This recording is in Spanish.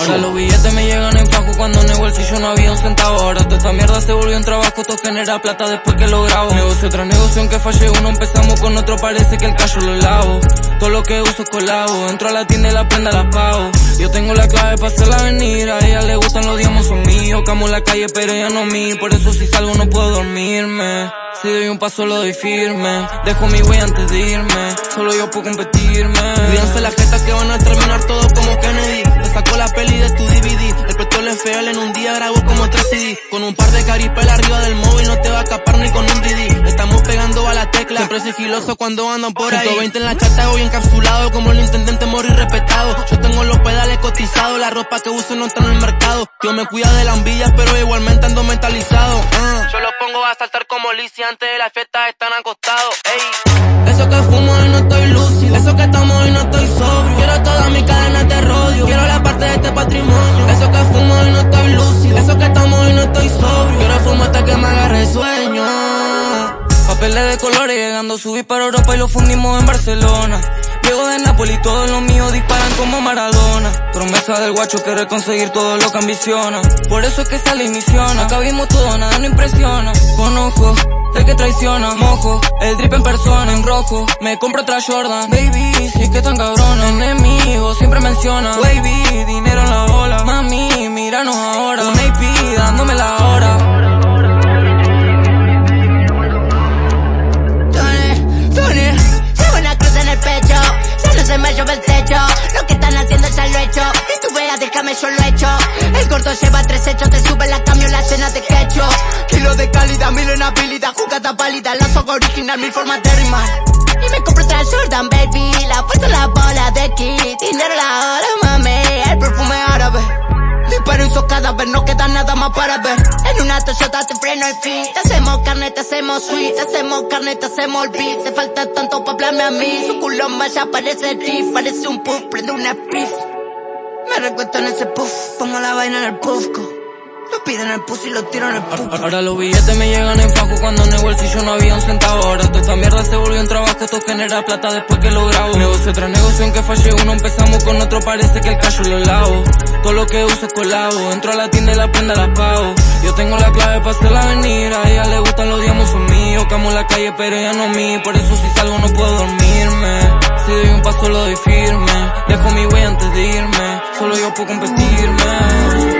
Ahora los billetes me llegan en fajo cuando en el bolsillo no había un centavo. Ahora toda esta mierda se volvió un trabajo, todo genera plata después que lo grabo. Negocio tras negocio, aunque falle uno, empezamos con otro, parece que el callo lo lavo. Todo lo que uso es colabo, entro a la tienda y la prenda la pago. Yo tengo la clave para hacerla venir, a ella le gustan los diamos son míos. Camo la calle, pero ella no mí, por eso si salgo no puedo dormirme. Si doy un paso lo doy firme, dejo mi wey antes de irme, solo yo puedo competirme. Cuídense las jetas que van a terminar todo como un par de caripel arriba del móvil no te va a escapar ni con un DD. Estamos pegando a la tecla, siempre sigiloso cuando andan por ahí. 120 en la chata voy encapsulado como el intendente morir respetado. Yo tengo los pedales cotizados, la ropa que uso no está en el mercado. Yo me cuida de la envidia, pero igualmente ando mentalizado. Uh. Yo los pongo a saltar como Lizzie antes de la fiesta están acostados. Que me agarre sueño. Papeles de colores llegando, subí para Europa y lo fundimos en Barcelona. Llego de Napoli, todos los míos disparan como Maradona. Promesa del guacho querer conseguir todo lo que ambiciona. Por eso es que sale y misiona. Acá vimos todo, nada no impresiona. Con ojos, el que traiciona, mojo. El drip en persona, en rojo. Me compro otra Jordan. Baby, si es que tan cabrona. Enemigo, siempre menciona. Baby, dinero Y tú veas, déjame yo lo he hecho El gordo lleva tres hechos Te sube la camión, la cena de quecho Kilo de calidad, mil en habilidad Jugada pálida, la soga original Mil formas de rimar Y me compro otra Jordan, baby La puesto la bola de kit Dinero la hora, mami El perfume árabe Disparo y cada vez no queda nada más para ver. En una Toyota te freno el fin. Te hacemos carne, te hacemos sweet. Te hacemos carne, te hacemos el beat. Te falta tanto para hablarme a mí. Su culo ya parece riff. Parece un puff, prende una piff. Me recuesto en ese puff. Pongo la vaina en el puffco. Lo piden el pussy y lo tiran el puff. Ahora los billetes me llegan en fajo cuando en el bolsillo no había un centavo. Ahora toda esta mierda se volvió un trabajo, esto genera plata después que lo grabo. Negocio tras negocio, aunque falle uno, empezamos con otro, parece que el callo lo lavo. Todo lo que uso es colabo, entro a la tienda y la prenda la pago. Yo tengo la clave para hacerla venir, a ella le gustan los diamos son míos. Camo la calle pero ella no a mí, por eso si salgo no puedo dormirme. Si doy un paso lo doy firme, dejo mi wey antes de irme, solo yo puedo competirme.